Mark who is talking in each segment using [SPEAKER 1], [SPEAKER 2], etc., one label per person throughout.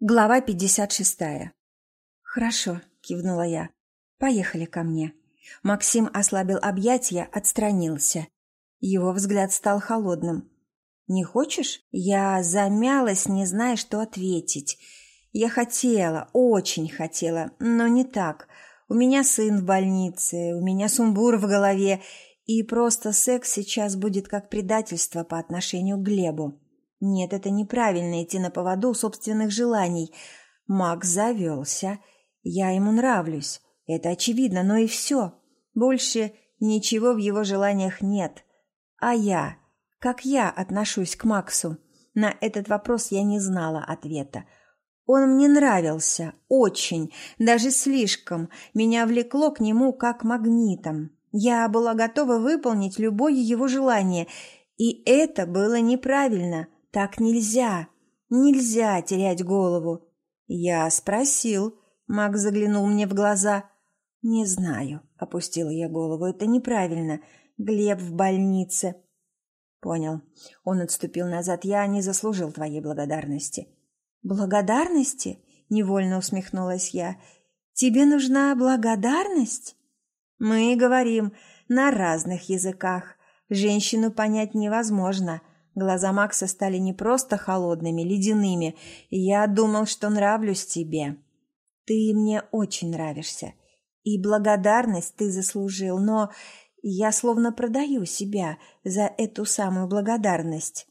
[SPEAKER 1] Глава 56. «Хорошо», — кивнула я. «Поехали ко мне». Максим ослабил объятия, отстранился. Его взгляд стал холодным. «Не хочешь?» Я замялась, не зная, что ответить. Я хотела, очень хотела, но не так. У меня сын в больнице, у меня сумбур в голове, и просто секс сейчас будет как предательство по отношению к Глебу. Нет, это неправильно идти на поводу собственных желаний. Макс завелся. Я ему нравлюсь. Это очевидно, но и все. Больше ничего в его желаниях нет. А я? Как я отношусь к Максу? На этот вопрос я не знала ответа. Он мне нравился, очень, даже слишком. Меня влекло к нему как магнитом. Я была готова выполнить любое его желание, и это было неправильно – так нельзя. Нельзя терять голову. Я спросил. Мак заглянул мне в глаза. Не знаю, опустила я голову. Это неправильно. Глеб в больнице. Понял. Он отступил назад. Я не заслужил твоей благодарности. Благодарности? Невольно усмехнулась я. Тебе нужна благодарность? Мы говорим на разных языках. Женщину понять невозможно. Глаза Макса стали не просто холодными, ледяными. Я думал, что нравлюсь тебе. Ты мне очень нравишься. И благодарность ты заслужил, но я словно продаю себя за эту самую благодарность.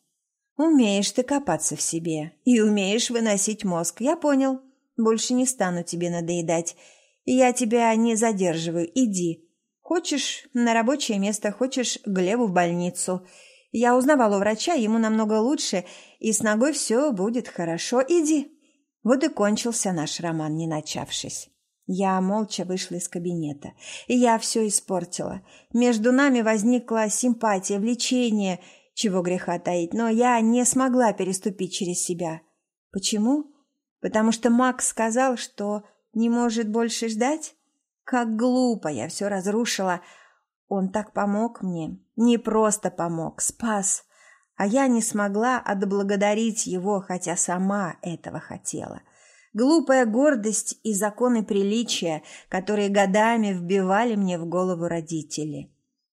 [SPEAKER 1] Умеешь ты копаться в себе и умеешь выносить мозг, я понял. Больше не стану тебе надоедать. Я тебя не задерживаю, иди. Хочешь на рабочее место, хочешь Глебу в больницу – я узнавала у врача, ему намного лучше, и с ногой все будет хорошо. Иди. Вот и кончился наш роман, не начавшись. Я молча вышла из кабинета, и я все испортила. Между нами возникла симпатия, влечение, чего греха таить, но я не смогла переступить через себя. Почему? Потому что Макс сказал, что не может больше ждать? Как глупо я все разрушила, он так помог мне. Не просто помог, спас. А я не смогла отблагодарить его, хотя сама этого хотела. Глупая гордость и законы приличия, которые годами вбивали мне в голову родители.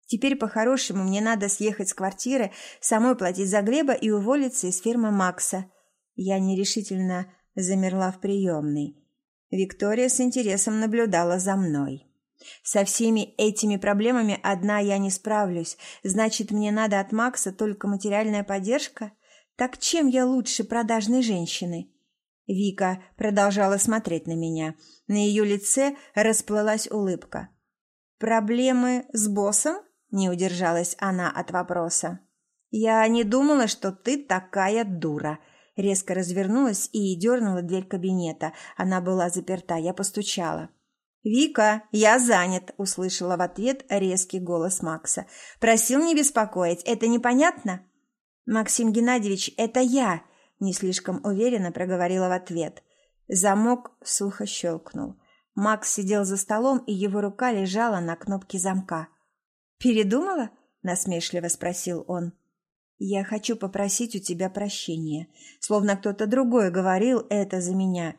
[SPEAKER 1] Теперь по-хорошему мне надо съехать с квартиры, самой платить за Глеба и уволиться из фирмы Макса. Я нерешительно замерла в приемной. Виктория с интересом наблюдала за мной. Со всеми этими проблемами одна я не справлюсь. Значит, мне надо от Макса только материальная поддержка? Так чем я лучше продажной женщины? Вика продолжала смотреть на меня. На ее лице расплылась улыбка. «Проблемы с боссом?» – не удержалась она от вопроса. «Я не думала, что ты такая дура», резко развернулась и дернула дверь кабинета. Она была заперта, я постучала. «Вика, я занят», – услышала в ответ резкий голос Макса. «Просил не беспокоить. Это непонятно?» «Максим Геннадьевич, это я», – не слишком уверенно проговорила в ответ. Замок сухо щелкнул. Макс сидел за столом, и его рука лежала на кнопке замка. «Передумала?» – насмешливо спросил он. «Я хочу попросить у тебя прощения. Словно кто-то другой говорил это за меня.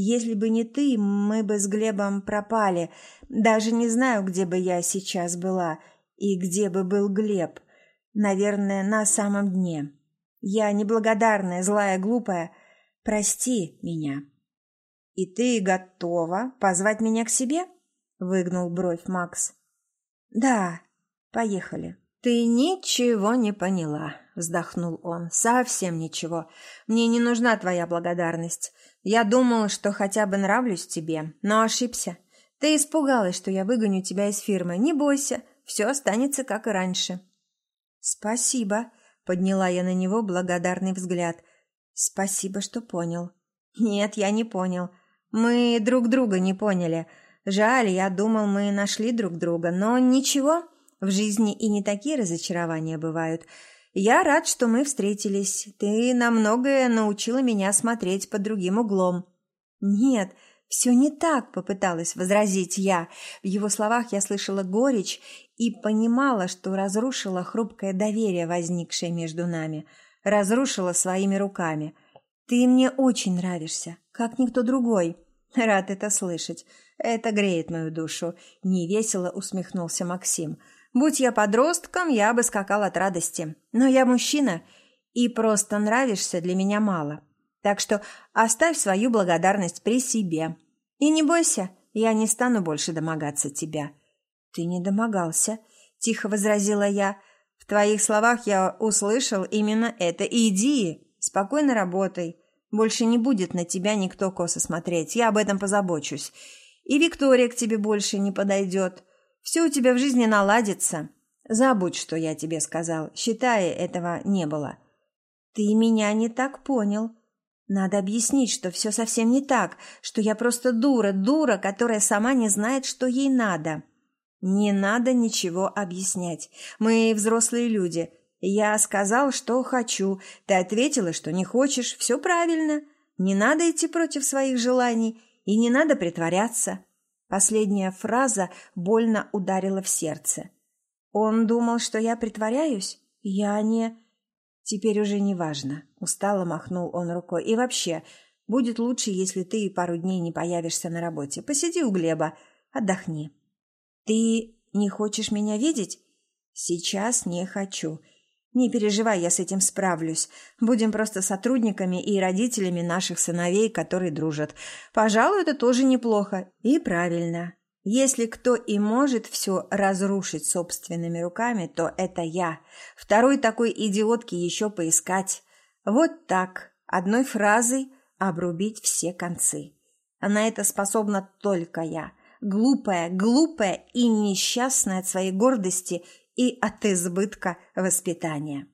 [SPEAKER 1] Если бы не ты, мы бы с Глебом пропали. Даже не знаю, где бы я сейчас была и где бы был Глеб. Наверное, на самом дне. Я неблагодарная, злая, глупая. Прости меня. И ты готова позвать меня к себе? Выгнул бровь Макс. Да, поехали. Ты ничего не поняла, вздохнул он. Совсем ничего. Мне не нужна твоя благодарность. Я думал, что хотя бы нравлюсь тебе, но ошибся. Ты испугалась, что я выгоню тебя из фирмы. Не бойся, все останется как и раньше. Спасибо, подняла я на него благодарный взгляд. Спасибо, что понял. Нет, я не понял. Мы друг друга не поняли. Жаль, я думал, мы нашли друг друга, но ничего. В жизни и не такие разочарования бывают. Я рад, что мы встретились. Ты на многое научила меня смотреть под другим углом. Нет, все не так, попыталась возразить я. В его словах я слышала горечь и понимала, что разрушила хрупкое доверие, возникшее между нами. Разрушила своими руками. Ты мне очень нравишься, как никто другой. Рад это слышать. Это греет мою душу. Невесело усмехнулся Максим. Будь я подростком, я бы скакал от радости. Но я мужчина, и просто нравишься для меня мало. Так что оставь свою благодарность при себе. И не бойся, я не стану больше домогаться тебя. Ты не домогался, тихо возразила я. В твоих словах я услышал именно это. Иди, Спокойно работай. Больше не будет на тебя никто косо смотреть. Я об этом позабочусь. И Виктория к тебе больше не подойдет. Все у тебя в жизни наладится. Забудь, что я тебе сказал. Считай, этого не было. Ты меня не так понял. Надо объяснить, что все совсем не так, что я просто дура, дура, которая сама не знает, что ей надо. Не надо ничего объяснять. Мы взрослые люди. «Я сказал, что хочу. Ты ответила, что не хочешь. Все правильно. Не надо идти против своих желаний и не надо притворяться». Последняя фраза больно ударила в сердце. «Он думал, что я притворяюсь? Я не...» «Теперь уже не важно», — устало махнул он рукой. «И вообще, будет лучше, если ты пару дней не появишься на работе. Посиди у Глеба, отдохни». «Ты не хочешь меня видеть?» «Сейчас не хочу. Не переживай, я с этим справлюсь. Будем просто сотрудниками и родителями наших сыновей, которые дружат. Пожалуй, это тоже неплохо. И правильно. Если кто и может все разрушить собственными руками, то это я. Второй такой идиотки еще поискать. Вот так, одной фразой обрубить все концы. На это способна только я. Глупая, глупая и несчастная от своей гордости и от избытка воспитания.